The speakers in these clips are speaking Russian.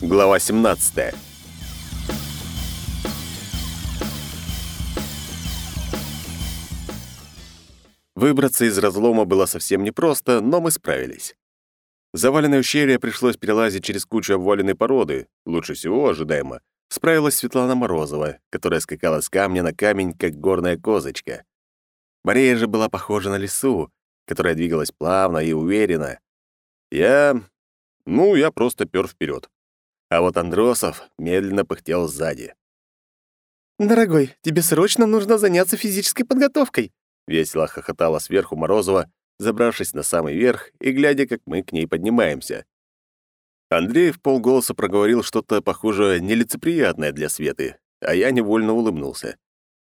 Глава 17. Выбраться из разлома было совсем непросто, но мы справились. Заваленное ущелье пришлось перелазить через кучу обваленной породы. Лучше всего, ожидаемо, справилась Светлана Морозова, которая скакала с камня на камень, как горная козочка. Борея же была похожа на лису, которая двигалась плавно и уверенно. Я... Ну, я просто пёр вперед. А вот Андросов медленно пыхтел сзади. «Дорогой, тебе срочно нужно заняться физической подготовкой!» Весело хохотала сверху Морозова, забравшись на самый верх и глядя, как мы к ней поднимаемся. Андрей в полголоса проговорил что-то, похоже, нелицеприятное для Светы, а я невольно улыбнулся.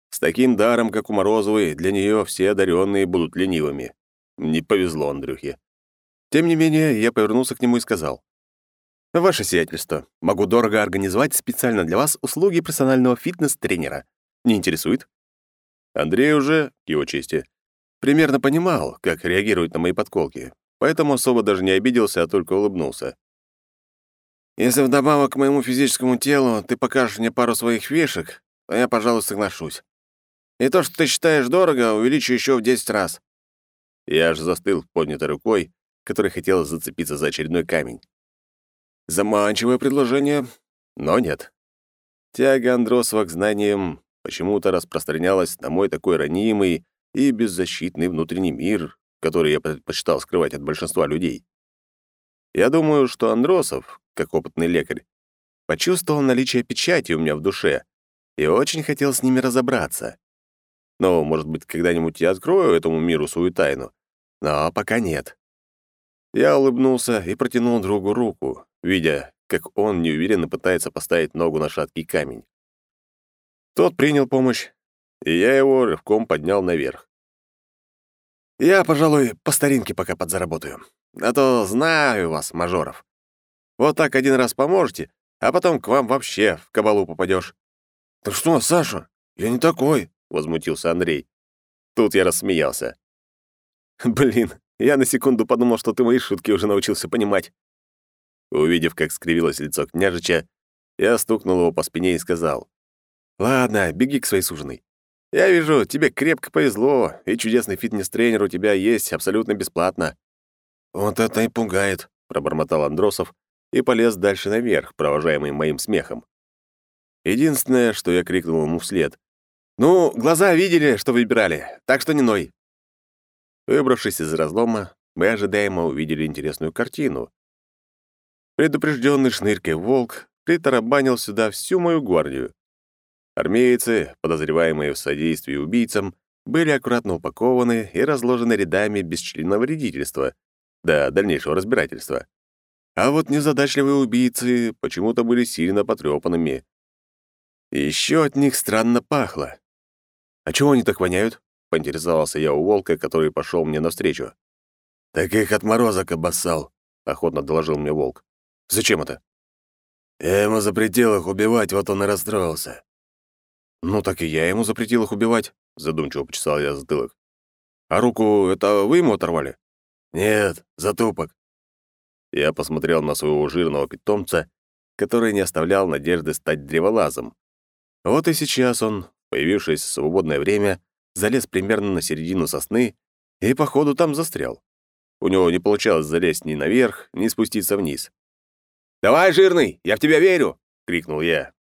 С таким даром, как у Морозовой, для нее все одаренные будут ленивыми. Не повезло Андрюхе. Тем не менее, я повернулся к нему и сказал. «Ваше сиятельство, могу дорого организовать специально для вас услуги персонального фитнес-тренера. Не интересует?» Андрей уже, к его чести, примерно понимал, как реагирует на мои подколки, поэтому особо даже не обиделся, а только улыбнулся. «Если вдобавок к моему физическому телу ты покажешь мне пару своих фишек, то я, пожалуй, соглашусь. И то, что ты считаешь дорого, увеличу еще в 10 раз». Я аж застыл поднятой рукой, которая хотела зацепиться за очередной камень. Заманчивое предложение, но нет. Тяга Андросова к знаниям почему-то распространялась на мой такой ранимый и беззащитный внутренний мир, который я предпочитал скрывать от большинства людей. Я думаю, что Андросов, как опытный лекарь, почувствовал наличие печати у меня в душе и очень хотел с ними разобраться. Но, может быть, когда-нибудь я открою этому миру свою тайну. Но пока нет. Я улыбнулся и протянул другу руку, видя, как он неуверенно пытается поставить ногу на шаткий камень. Тот принял помощь, и я его рывком поднял наверх. «Я, пожалуй, по старинке пока подзаработаю, а то знаю вас, мажоров. Вот так один раз поможете, а потом к вам вообще в кабалу попадешь. «Ты что, Саша, я не такой», — возмутился Андрей. Тут я рассмеялся. «Блин, я на секунду подумал, что ты мои шутки уже научился понимать. Увидев, как скривилось лицо княжича, я стукнул его по спине и сказал, «Ладно, беги к своей суженой. Я вижу, тебе крепко повезло, и чудесный фитнес-тренер у тебя есть абсолютно бесплатно». «Вот это и пугает», — пробормотал Андросов и полез дальше наверх, провожаемый моим смехом. Единственное, что я крикнул ему вслед. «Ну, глаза видели, что выбирали, так что не ной». Выбравшись из разлома, мы ожидаемо увидели интересную картину, Предупрежденный шныркой волк притарабанил сюда всю мою гвардию. Армейцы, подозреваемые в содействии убийцам, были аккуратно упакованы и разложены рядами без члена вредительства до дальнейшего разбирательства. А вот незадачливые убийцы почему-то были сильно потрепанными. Еще от них странно пахло. «А чего они так воняют?» — поинтересовался я у волка, который пошел мне навстречу. «Так их отморозок обоссал», — охотно доложил мне волк. Зачем это? Я ему запретил их убивать, вот он и расстроился. Ну так и я ему запретил их убивать, задумчиво почесал я затылок. А руку это вы ему оторвали? Нет, затупок. Я посмотрел на своего жирного питомца, который не оставлял надежды стать древолазом. Вот и сейчас он, появившись в свободное время, залез примерно на середину сосны и, походу, там застрял. У него не получалось залезть ни наверх, ни спуститься вниз. «Давай, жирный, я в тебя верю!» — крикнул я.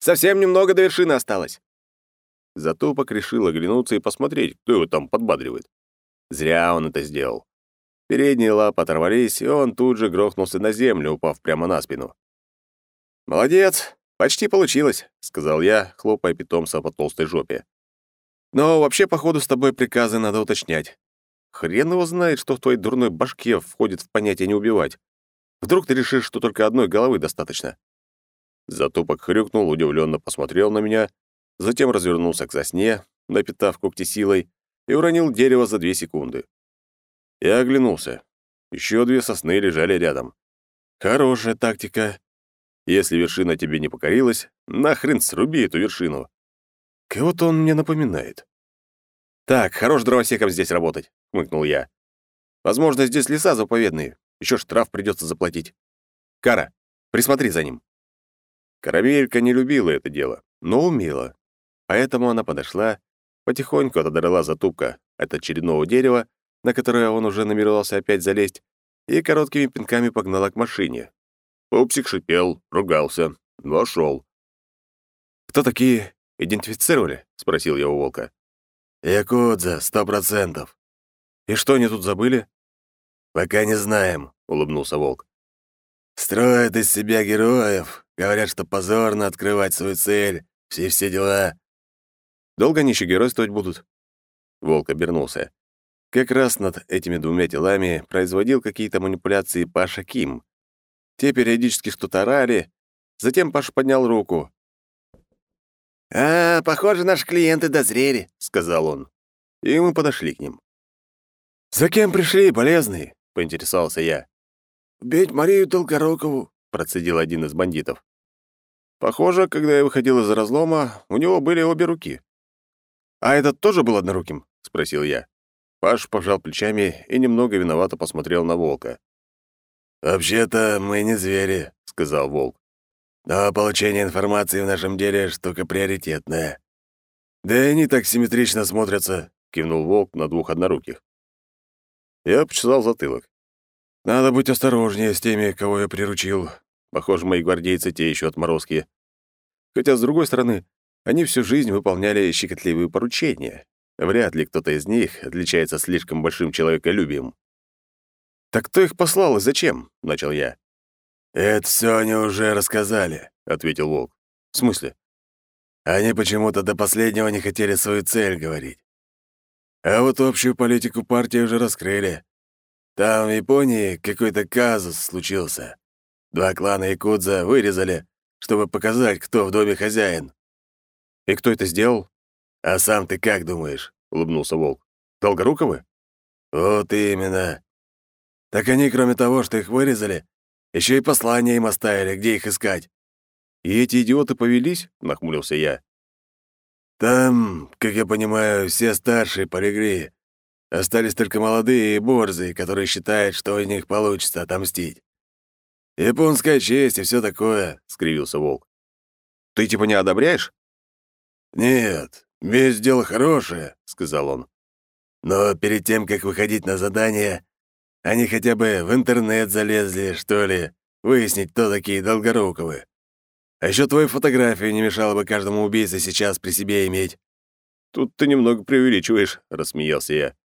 «Совсем немного до вершины осталось». Затупок решил оглянуться и посмотреть, кто его там подбадривает. Зря он это сделал. Передние лапы оторвались, и он тут же грохнулся на землю, упав прямо на спину. «Молодец! Почти получилось!» — сказал я, хлопая питомца по толстой жопе. «Но вообще, походу, с тобой приказы надо уточнять. Хрен его знает, что в твоей дурной башке входит в понятие «не убивать». Вдруг ты решишь, что только одной головы достаточно?» Затупок хрюкнул, удивленно посмотрел на меня, затем развернулся к засне напитав когти силой, и уронил дерево за две секунды. Я оглянулся. Еще две сосны лежали рядом. Хорошая тактика. Если вершина тебе не покорилась, нахрен сруби эту вершину. Кого-то он мне напоминает. «Так, хорош дровосеком здесь работать», — хмыкнул я. «Возможно, здесь леса заповедные. Еще штраф придется заплатить. Кара, присмотри за ним». Карамелька не любила это дело, но умела. Поэтому она подошла, потихоньку отодрала затупка от очередного дерева, на которое он уже намеревался опять залезть, и короткими пинками погнала к машине. Пупсик шипел, ругался, вошел. «Кто такие? Идентифицировали?» — спросил я у волка. «Якудза, сто процентов». «И что они тут забыли?» «Пока не знаем», — улыбнулся Волк. «Строят из себя героев, говорят, что позорно открывать свою цель, все-все дела». «Долго они еще геройствовать будут?» Волк обернулся. Как раз над этими двумя телами производил какие-то манипуляции Паша Ким. Те периодически что-то орали. Затем Паша поднял руку. «А, похоже, наши клиенты дозрели», — сказал он. И мы подошли к ним. «За кем пришли, болезные?» — поинтересовался я. «Убить Марию Долгорокову», — процедил один из бандитов. Похоже, когда я выходил из разлома, у него были обе руки. «А этот тоже был одноруким?» — спросил я. Паш пожал плечами и немного виновато посмотрел на волка. «Вообще-то мы не звери», — сказал волк. «Но получение информации в нашем деле — штука приоритетная». «Да и они так симметрично смотрятся», — кивнул волк на двух одноруких. Я почесал затылок. «Надо быть осторожнее с теми, кого я приручил. Похоже, мои гвардейцы те еще отморозки. Хотя, с другой стороны, они всю жизнь выполняли щекотливые поручения. Вряд ли кто-то из них отличается слишком большим человеколюбием». «Так кто их послал и зачем?» — начал я. «Это все они уже рассказали», — ответил Волк. «В смысле?» «Они почему-то до последнего не хотели свою цель говорить. А вот общую политику партии уже раскрыли. Там, в Японии, какой-то казус случился. Два клана Якудза вырезали, чтобы показать, кто в доме хозяин. И кто это сделал? А сам ты как думаешь? улыбнулся волк. Долгоруковы? Вот именно. Так они, кроме того, что их вырезали, еще и послание им оставили, где их искать. И эти идиоты повелись, нахмурился я. Там, как я понимаю, все старшие полегли. Остались только молодые и борзые, которые считают, что у них получится отомстить. Японская честь и все такое, — скривился волк. Ты типа не одобряешь? Нет, весь дело хорошее, — сказал он. Но перед тем, как выходить на задание, они хотя бы в интернет залезли, что ли, выяснить, кто такие долгоруковые. А еще твою фотографию не мешало бы каждому убийце сейчас при себе иметь». «Тут ты немного преувеличиваешь», — рассмеялся я.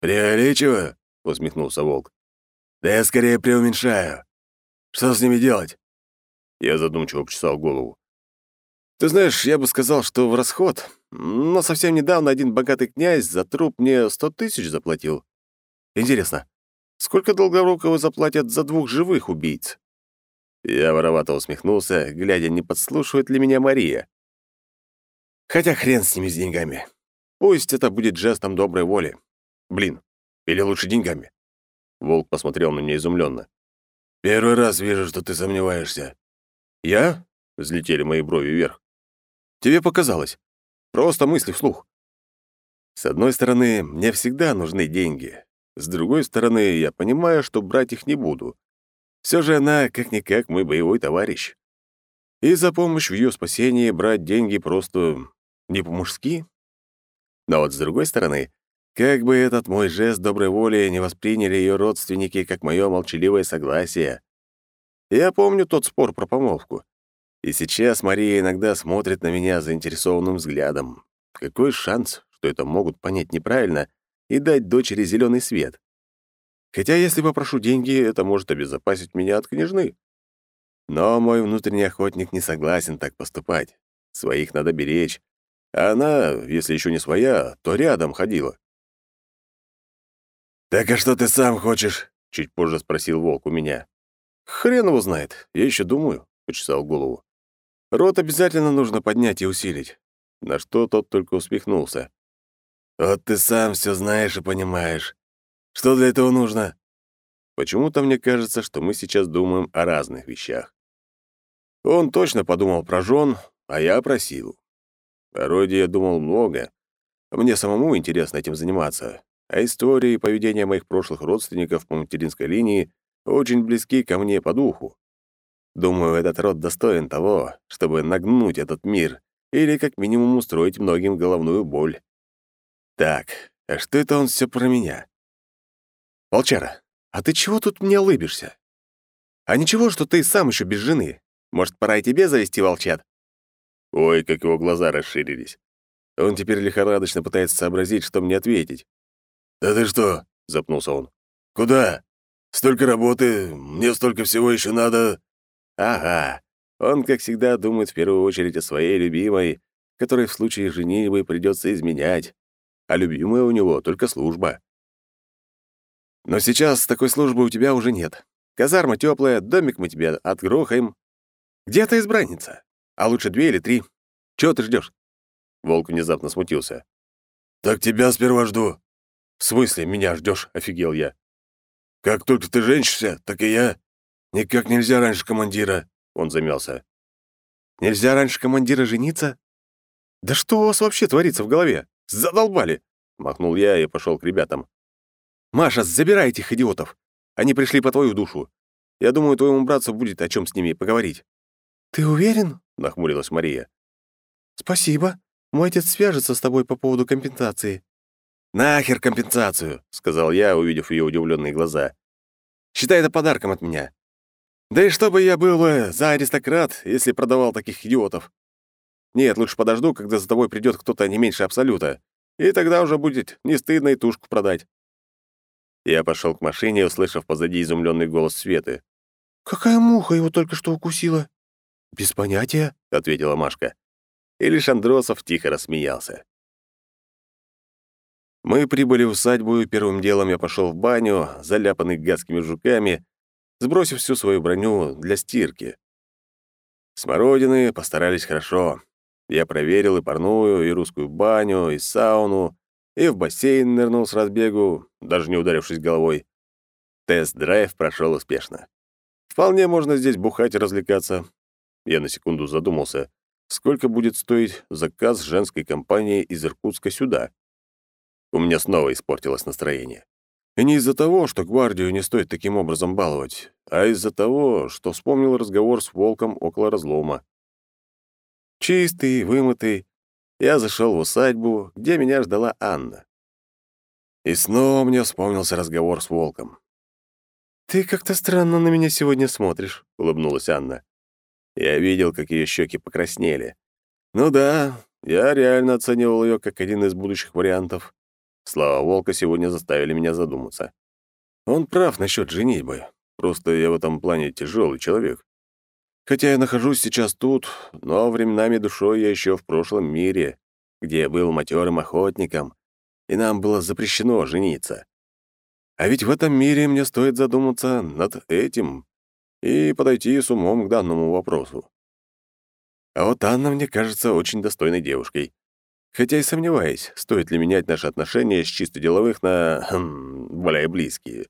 «Преувеличиваю?» — усмехнулся волк. «Да я скорее преуменьшаю. Что с ними делать?» Я задумчиво почесал голову. «Ты знаешь, я бы сказал, что в расход, но совсем недавно один богатый князь за труп мне сто тысяч заплатил. Интересно, сколько Долгоруковы заплатят за двух живых убийц?» Я воровато усмехнулся, глядя, не подслушивает ли меня Мария. Хотя хрен с ними с деньгами. Пусть это будет жестом доброй воли. Блин, или лучше деньгами. Волк посмотрел на меня изумленно. «Первый раз вижу, что ты сомневаешься». «Я?» — взлетели мои брови вверх. «Тебе показалось. Просто мысли вслух». С одной стороны, мне всегда нужны деньги. С другой стороны, я понимаю, что брать их не буду. Все же она, как-никак, мой боевой товарищ. И за помощь в ее спасении брать деньги просто не по-мужски. Но вот с другой стороны, как бы этот мой жест доброй воли не восприняли ее родственники как мое молчаливое согласие. Я помню тот спор про помолвку. И сейчас Мария иногда смотрит на меня заинтересованным взглядом. Какой шанс, что это могут понять неправильно и дать дочери зеленый свет? Хотя, если попрошу деньги, это может обезопасить меня от княжны. Но мой внутренний охотник не согласен так поступать. Своих надо беречь. А она, если еще не своя, то рядом ходила. «Так а что ты сам хочешь?» — чуть позже спросил волк у меня. «Хрен его знает. Я еще думаю», — почесал голову. «Рот обязательно нужно поднять и усилить». На что тот только усмехнулся. «Вот ты сам все знаешь и понимаешь. Что для этого нужно? Почему-то мне кажется, что мы сейчас думаем о разных вещах. Он точно подумал про жен, а я про силу. О я думал много. Мне самому интересно этим заниматься, а истории и поведение моих прошлых родственников по материнской линии очень близки ко мне по духу. Думаю, этот род достоин того, чтобы нагнуть этот мир или как минимум устроить многим головную боль. Так, а что это он все про меня? «Волчара, а ты чего тут мне улыбишься? А ничего, что ты сам еще без жены. Может, пора и тебе завести волчат?» Ой, как его глаза расширились. Он теперь лихорадочно пытается сообразить, что мне ответить. «Да ты что?» — запнулся он. «Куда? Столько работы, мне столько всего еще надо...» «Ага. Он, как всегда, думает в первую очередь о своей любимой, которой в случае женитьбы придется изменять. А любимая у него только служба. Но сейчас такой службы у тебя уже нет. Казарма теплая, домик мы тебе отгрохаем. Где ты избранница? А лучше две или три. Чего ты ждешь? Волк внезапно смутился. «Так тебя сперва жду». «В смысле меня ждешь? офигел я. «Как только ты женишься, так и я. Никак нельзя раньше командира», — он замялся. «Нельзя раньше командира жениться? Да что у вас вообще творится в голове? Задолбали!» — махнул я и пошел к ребятам. Маша, забирай этих идиотов. Они пришли по твою душу. Я думаю, твоему братцу будет о чем с ними поговорить». «Ты уверен?» — нахмурилась Мария. «Спасибо. Мой отец свяжется с тобой по поводу компенсации». «Нахер компенсацию!» — сказал я, увидев ее удивленные глаза. «Считай это подарком от меня. Да и чтобы я был э, за аристократ, если продавал таких идиотов. Нет, лучше подожду, когда за тобой придет кто-то не меньше Абсолюта, и тогда уже будет не стыдно и тушку продать». Я пошел к машине, услышав позади изумленный голос Светы. «Какая муха его только что укусила?» «Без понятия», — ответила Машка. И лишь Андросов тихо рассмеялся. Мы прибыли в усадьбу, и первым делом я пошел в баню, заляпанный гадскими жуками, сбросив всю свою броню для стирки. Смородины постарались хорошо. Я проверил и парную, и русскую баню, и сауну, и в бассейн нырнул с разбегу, даже не ударившись головой. Тест-драйв прошел успешно. Вполне можно здесь бухать и развлекаться. Я на секунду задумался, сколько будет стоить заказ женской компании из Иркутска сюда. У меня снова испортилось настроение. И не из-за того, что гвардию не стоит таким образом баловать, а из-за того, что вспомнил разговор с волком около разлома. Чистый, вымытый, я зашел в усадьбу, где меня ждала Анна. И снова мне вспомнился разговор с волком. «Ты как-то странно на меня сегодня смотришь», — улыбнулась Анна. Я видел, как ее щеки покраснели. «Ну да, я реально оценивал ее как один из будущих вариантов. Слова волка сегодня заставили меня задуматься. Он прав насчет женитьбы. Просто я в этом плане тяжелый человек. Хотя я нахожусь сейчас тут, но временами душой я еще в прошлом мире, где я был матерым охотником, и нам было запрещено жениться. А ведь в этом мире мне стоит задуматься над этим и подойти с умом к данному вопросу. А вот Анна мне кажется очень достойной девушкой. Хотя и сомневаюсь, стоит ли менять наши отношения с чисто деловых на... Хм, более близкие.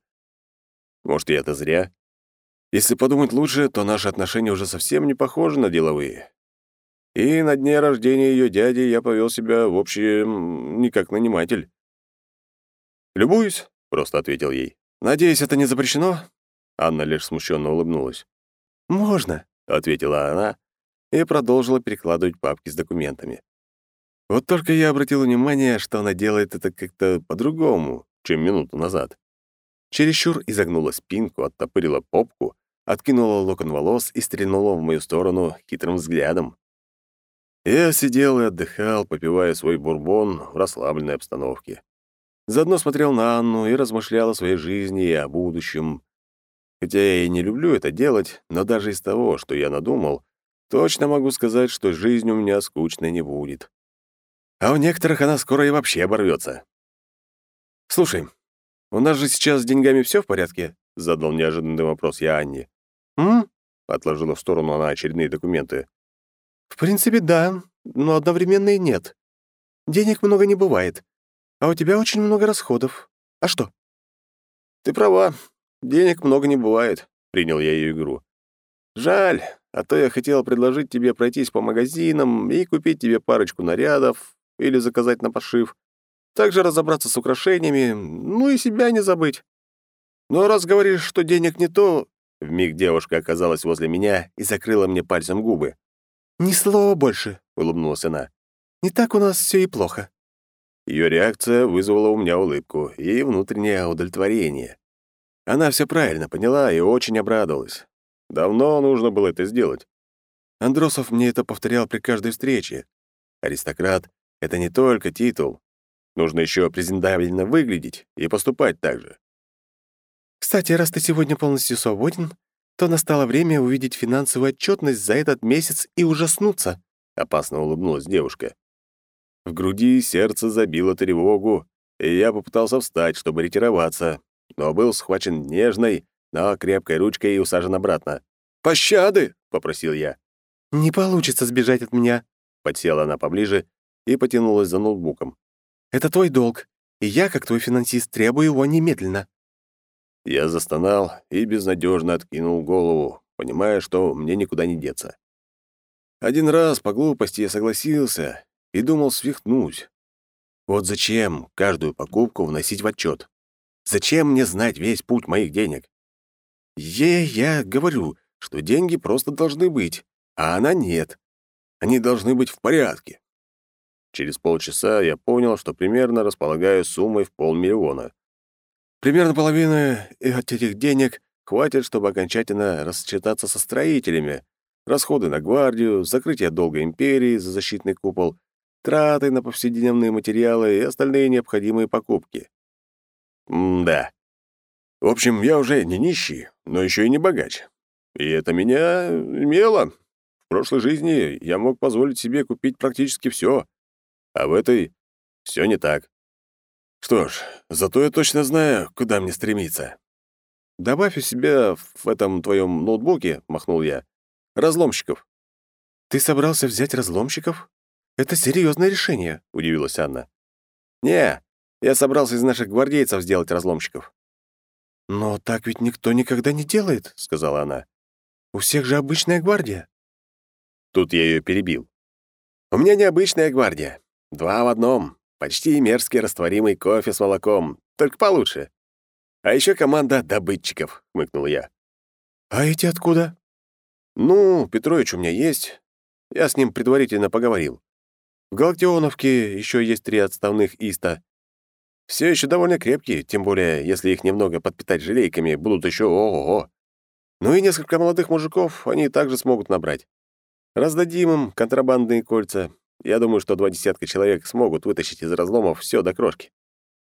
Может, я это зря? Если подумать лучше, то наши отношения уже совсем не похожи на деловые. И на дне рождения ее дяди я повел себя, в общем, не как наниматель. «Любуюсь», — просто ответил ей. «Надеюсь, это не запрещено?» Анна лишь смущенно улыбнулась. «Можно», — ответила она и продолжила перекладывать папки с документами. Вот только я обратил внимание, что она делает это как-то по-другому, чем минуту назад. Чересчур изогнула спинку, оттопырила попку откинула локон волос и стрельнула в мою сторону хитрым взглядом. Я сидел и отдыхал, попивая свой бурбон в расслабленной обстановке. Заодно смотрел на Анну и размышлял о своей жизни и о будущем. Хотя я и не люблю это делать, но даже из того, что я надумал, точно могу сказать, что жизнь у меня скучной не будет. А у некоторых она скоро и вообще оборвется. «Слушай, у нас же сейчас с деньгами все в порядке?» — задал неожиданный вопрос я Анне. «М?» — отложила в сторону она очередные документы. «В принципе, да, но одновременно и нет. Денег много не бывает, а у тебя очень много расходов. А что?» «Ты права, денег много не бывает», — принял я ее игру. «Жаль, а то я хотел предложить тебе пройтись по магазинам и купить тебе парочку нарядов или заказать на пошив, также разобраться с украшениями, ну и себя не забыть. Но раз говоришь, что денег не то, Вмиг девушка оказалась возле меня и закрыла мне пальцем губы. «Ни слова больше», — улыбнулась она. «Не так у нас все и плохо». Ее реакция вызвала у меня улыбку и внутреннее удовлетворение. Она все правильно поняла и очень обрадовалась. Давно нужно было это сделать. Андросов мне это повторял при каждой встрече. Аристократ — это не только титул. Нужно еще презентабельно выглядеть и поступать так же. Кстати, раз ты сегодня полностью свободен, то настало время увидеть финансовую отчетность за этот месяц и ужаснуться», — опасно улыбнулась девушка. В груди сердце забило тревогу, и я попытался встать, чтобы ретироваться, но был схвачен нежной, но крепкой ручкой и усажен обратно. «Пощады!» — попросил я. «Не получится сбежать от меня», — подсела она поближе и потянулась за ноутбуком. «Это твой долг, и я, как твой финансист, требую его немедленно». Я застонал и безнадежно откинул голову, понимая, что мне никуда не деться. Один раз по глупости я согласился и думал свихнуть. Вот зачем каждую покупку вносить в отчет? Зачем мне знать весь путь моих денег? Ей я говорю, что деньги просто должны быть, а она нет. Они должны быть в порядке. Через полчаса я понял, что примерно располагаю суммой в полмиллиона. Примерно половины от этих денег хватит, чтобы окончательно рассчитаться со строителями, расходы на гвардию, закрытие долга империи за защитный купол, траты на повседневные материалы и остальные необходимые покупки. М да. В общем, я уже не нищий, но еще и не богач. И это меня имело. В прошлой жизни я мог позволить себе купить практически все, а в этой все не так. Что ж, зато я точно знаю, куда мне стремиться. Добавь у себя в этом твоем ноутбуке, махнул я, разломщиков. Ты собрался взять разломщиков? Это серьезное решение, удивилась Анна. Не, я собрался из наших гвардейцев сделать разломщиков. «Но так ведь никто никогда не делает», — сказала она. «У всех же обычная гвардия». Тут я ее перебил. «У меня необычная гвардия. Два в одном. Почти мерзкий растворимый кофе с молоком, только получше. А еще команда добытчиков, хмыкнул я. А эти откуда? Ну, Петрович у меня есть. Я с ним предварительно поговорил. В Галактионовке еще есть три отставных иста. Все еще довольно крепкие, тем более, если их немного подпитать желейками, будут еще ого-го. Ну и несколько молодых мужиков они также смогут набрать. Раздадим им контрабандные кольца, я думаю, что два десятка человек смогут вытащить из разломов все до крошки.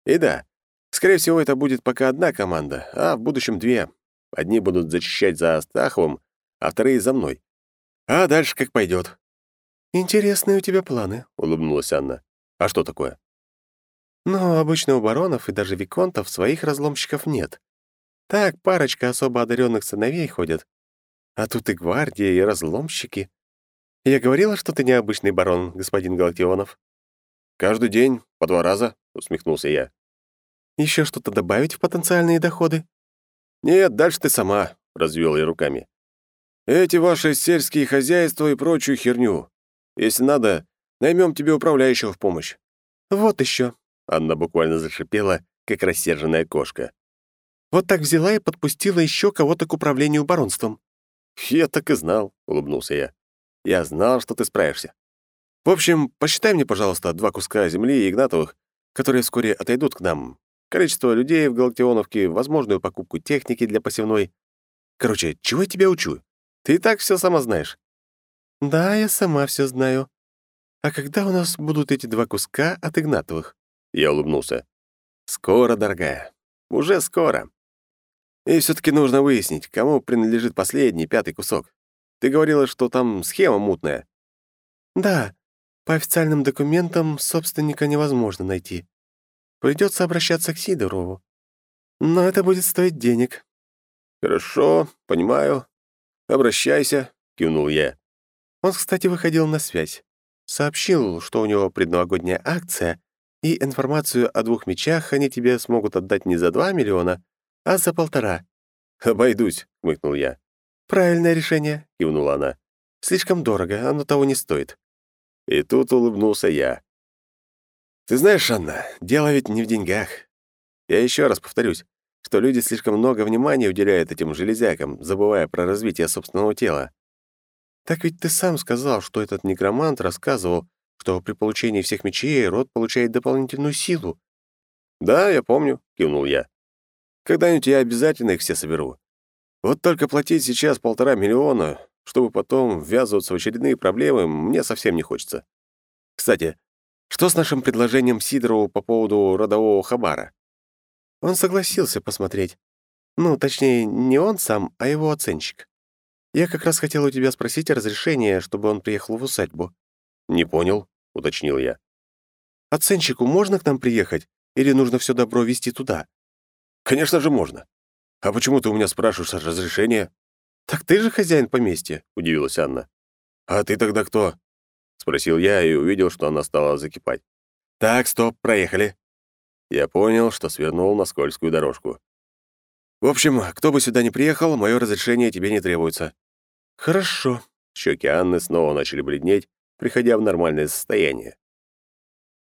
И да, скорее всего, это будет пока одна команда, а в будущем две. Одни будут зачищать за Астаховым, а вторые — за мной. А дальше как пойдет. «Интересные у тебя планы», — улыбнулась Анна. «А что такое?» «Ну, обычно у баронов и даже виконтов своих разломщиков нет. Так парочка особо одаренных сыновей ходят. А тут и гвардия, и разломщики. «Я говорила, что ты необычный барон, господин Галактионов». «Каждый день, по два раза», — усмехнулся я. «Еще что-то добавить в потенциальные доходы?» «Нет, дальше ты сама», — развел я руками. «Эти ваши сельские хозяйства и прочую херню. Если надо, наймем тебе управляющего в помощь». «Вот еще», — Анна буквально зашипела, как рассерженная кошка. «Вот так взяла и подпустила еще кого-то к управлению баронством». «Я так и знал», — улыбнулся я. Я знал, что ты справишься. В общем, посчитай мне, пожалуйста, два куска земли и Игнатовых, которые вскоре отойдут к нам. Количество людей в Галактионовке, возможную покупку техники для посевной. Короче, чего я тебя учу? Ты и так все сама знаешь. Да, я сама все знаю. А когда у нас будут эти два куска от Игнатовых? Я улыбнулся. Скоро, дорогая. Уже скоро. И все таки нужно выяснить, кому принадлежит последний, пятый кусок. Ты говорила, что там схема мутная». «Да, по официальным документам собственника невозможно найти. Придется обращаться к Сидорову. Но это будет стоить денег». «Хорошо, понимаю. Обращайся», — кивнул я. Он, кстати, выходил на связь. Сообщил, что у него предновогодняя акция, и информацию о двух мечах они тебе смогут отдать не за два миллиона, а за полтора. «Обойдусь», — хмыкнул я. «Правильное решение», — кивнула она. «Слишком дорого, оно того не стоит». И тут улыбнулся я. «Ты знаешь, Анна, дело ведь не в деньгах. Я еще раз повторюсь, что люди слишком много внимания уделяют этим железякам, забывая про развитие собственного тела. Так ведь ты сам сказал, что этот некромант рассказывал, что при получении всех мечей род получает дополнительную силу». «Да, я помню», — кивнул я. «Когда-нибудь я обязательно их все соберу. Вот только платить сейчас полтора миллиона, чтобы потом ввязываться в очередные проблемы, мне совсем не хочется. Кстати, что с нашим предложением Сидорову по поводу родового хабара? Он согласился посмотреть. Ну, точнее, не он сам, а его оценщик. Я как раз хотел у тебя спросить разрешение, чтобы он приехал в усадьбу. «Не понял», — уточнил я. «Оценщику можно к нам приехать? Или нужно все добро везти туда?» «Конечно же можно. «А почему ты у меня спрашиваешь разрешения?» «Так ты же хозяин поместья», — удивилась Анна. «А ты тогда кто?» — спросил я и увидел, что она стала закипать. «Так, стоп, проехали». Я понял, что свернул на скользкую дорожку. «В общем, кто бы сюда ни приехал, мое разрешение тебе не требуется». «Хорошо». Щеки Анны снова начали бледнеть, приходя в нормальное состояние.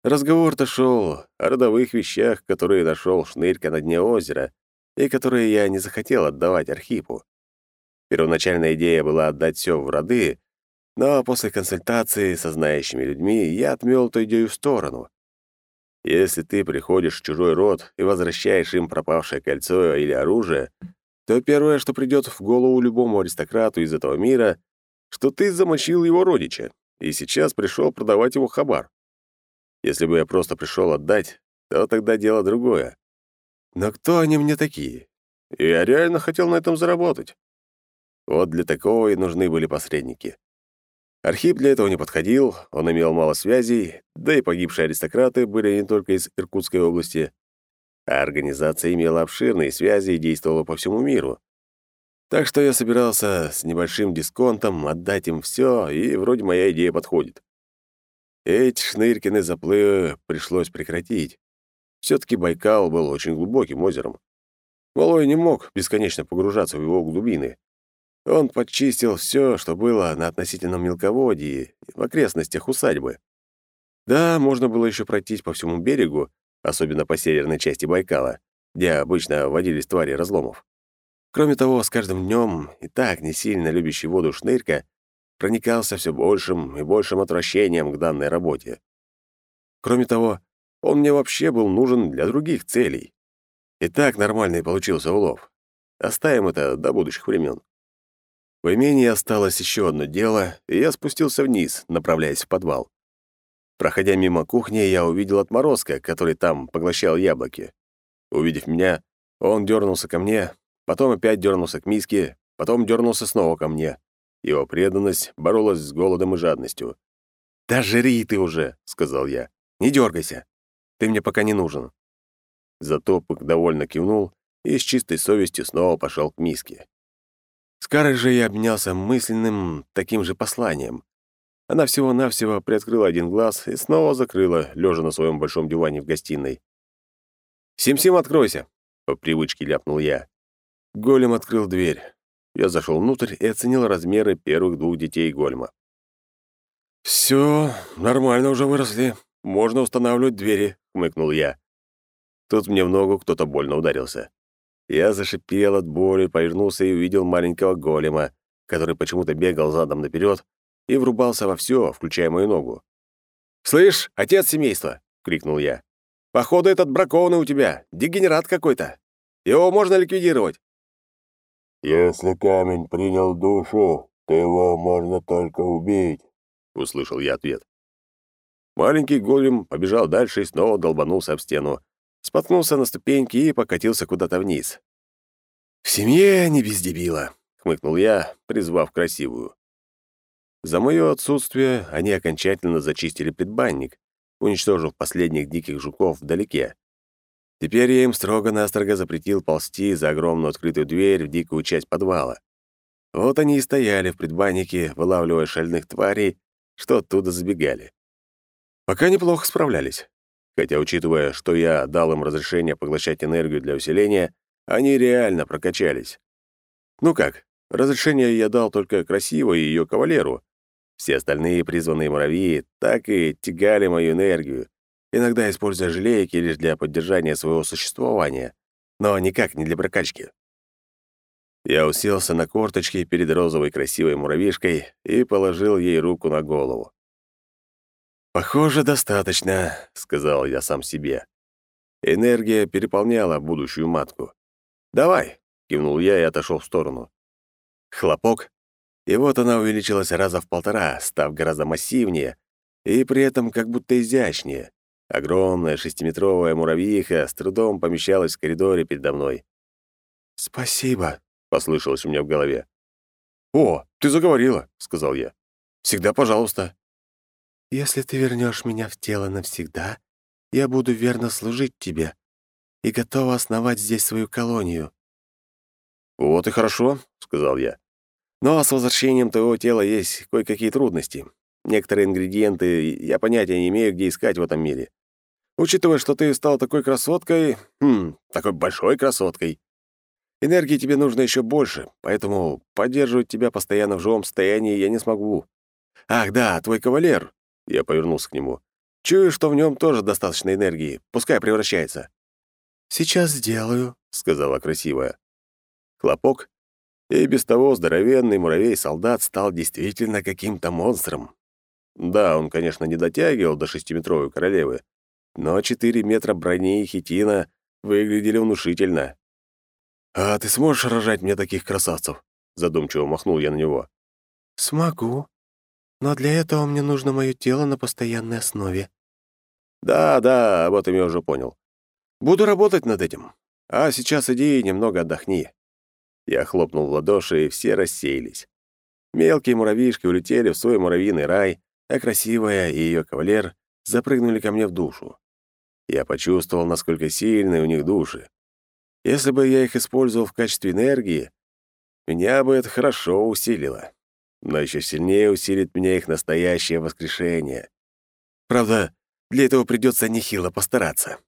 Разговор-то шел о родовых вещах, которые нашел Шнырька на дне озера, и которые я не захотел отдавать Архипу. Первоначальная идея была отдать все в роды, но после консультации со знающими людьми я отмел эту идею в сторону. Если ты приходишь в чужой род и возвращаешь им пропавшее кольцо или оружие, то первое, что придет в голову любому аристократу из этого мира, что ты замочил его родича и сейчас пришел продавать его хабар. Если бы я просто пришел отдать, то тогда дело другое. Но кто они мне такие? Я реально хотел на этом заработать. Вот для такого и нужны были посредники. Архип для этого не подходил, он имел мало связей, да и погибшие аристократы были не только из Иркутской области, а организация имела обширные связи и действовала по всему миру. Так что я собирался с небольшим дисконтом отдать им все, и вроде моя идея подходит. Эти шныркины заплывы пришлось прекратить. Все-таки Байкал был очень глубоким озером. Малой не мог бесконечно погружаться в его глубины. Он подчистил все, что было на относительном мелководье в окрестностях усадьбы. Да, можно было еще пройтись по всему берегу, особенно по северной части Байкала, где обычно водились твари разломов. Кроме того, с каждым днем и так не сильно любящий воду шнырька проникался все большим и большим отвращением к данной работе. Кроме того, он мне вообще был нужен для других целей. И так нормальный получился улов. Оставим это до будущих времен. В имении осталось еще одно дело, и я спустился вниз, направляясь в подвал. Проходя мимо кухни, я увидел отморозка, который там поглощал яблоки. Увидев меня, он дернулся ко мне, потом опять дернулся к миске, потом дернулся снова ко мне. Его преданность боролась с голодом и жадностью. «Да жри ты уже!» — сказал я. «Не дергайся!» Ты мне пока не нужен». Затопык довольно кивнул и с чистой совестью снова пошел к миске. С Карой же я обнялся мысленным таким же посланием. Она всего-навсего приоткрыла один глаз и снова закрыла, лежа на своем большом диване в гостиной. «Сим-Сим, откройся!» — по привычке ляпнул я. Голем открыл дверь. Я зашел внутрь и оценил размеры первых двух детей Гольма. «Все, нормально уже выросли. Можно устанавливать двери», хмыкнул я. Тут мне в ногу кто-то больно ударился. Я зашипел от боли, повернулся и увидел маленького голема, который почему-то бегал задом наперед и врубался во все, включая мою ногу. «Слышь, отец семейства!» — крикнул я. «Походу, этот бракованный у тебя, дегенерат какой-то. Его можно ликвидировать». «Если камень принял душу, то его можно только убить», — услышал я ответ. Маленький голем побежал дальше и снова долбанулся об стену. Споткнулся на ступеньки и покатился куда-то вниз. «В семье не без дебила», — хмыкнул я, призвав красивую. За мое отсутствие они окончательно зачистили предбанник, уничтожив последних диких жуков вдалеке. Теперь я им строго-настрого запретил ползти за огромную открытую дверь в дикую часть подвала. Вот они и стояли в предбаннике, вылавливая шальных тварей, что оттуда забегали. Пока неплохо справлялись. Хотя, учитывая, что я дал им разрешение поглощать энергию для усиления, они реально прокачались. Ну как, разрешение я дал только красивой и ее кавалеру. Все остальные призванные муравьи так и тягали мою энергию, иногда используя желейки лишь для поддержания своего существования, но никак не для прокачки. Я уселся на корточки перед розовой красивой муравьишкой и положил ей руку на голову. «Похоже, достаточно», — сказал я сам себе. Энергия переполняла будущую матку. «Давай», — кивнул я и отошел в сторону. Хлопок, и вот она увеличилась раза в полтора, став гораздо массивнее и при этом как будто изящнее. Огромная шестиметровая муравьиха с трудом помещалась в коридоре передо мной. «Спасибо», — послышалось у меня в голове. «О, ты заговорила», — сказал я. «Всегда пожалуйста». Если ты вернешь меня в тело навсегда, я буду верно служить тебе и готова основать здесь свою колонию». «Вот и хорошо», — сказал я. «Но с возвращением твоего тела есть кое-какие трудности. Некоторые ингредиенты я понятия не имею, где искать в этом мире. Учитывая, что ты стал такой красоткой, хм, такой большой красоткой, энергии тебе нужно еще больше, поэтому поддерживать тебя постоянно в живом состоянии я не смогу. Ах да, твой кавалер, я повернулся к нему. «Чую, что в нем тоже достаточно энергии. Пускай превращается». «Сейчас сделаю», — сказала красивая. Хлопок. И без того здоровенный муравей-солдат стал действительно каким-то монстром. Да, он, конечно, не дотягивал до шестиметровой королевы, но четыре метра брони и хитина выглядели внушительно. «А ты сможешь рожать мне таких красавцев?» Задумчиво махнул я на него. «Смогу», но для этого мне нужно мое тело на постоянной основе». «Да, да, вот этом я уже понял. Буду работать над этим. А сейчас иди и немного отдохни». Я хлопнул в ладоши, и все рассеялись. Мелкие муравьишки улетели в свой муравьиный рай, а красивая и ее кавалер запрыгнули ко мне в душу. Я почувствовал, насколько сильны у них души. Если бы я их использовал в качестве энергии, меня бы это хорошо усилило но еще сильнее усилит меня их настоящее воскрешение. Правда, для этого придется нехило постараться.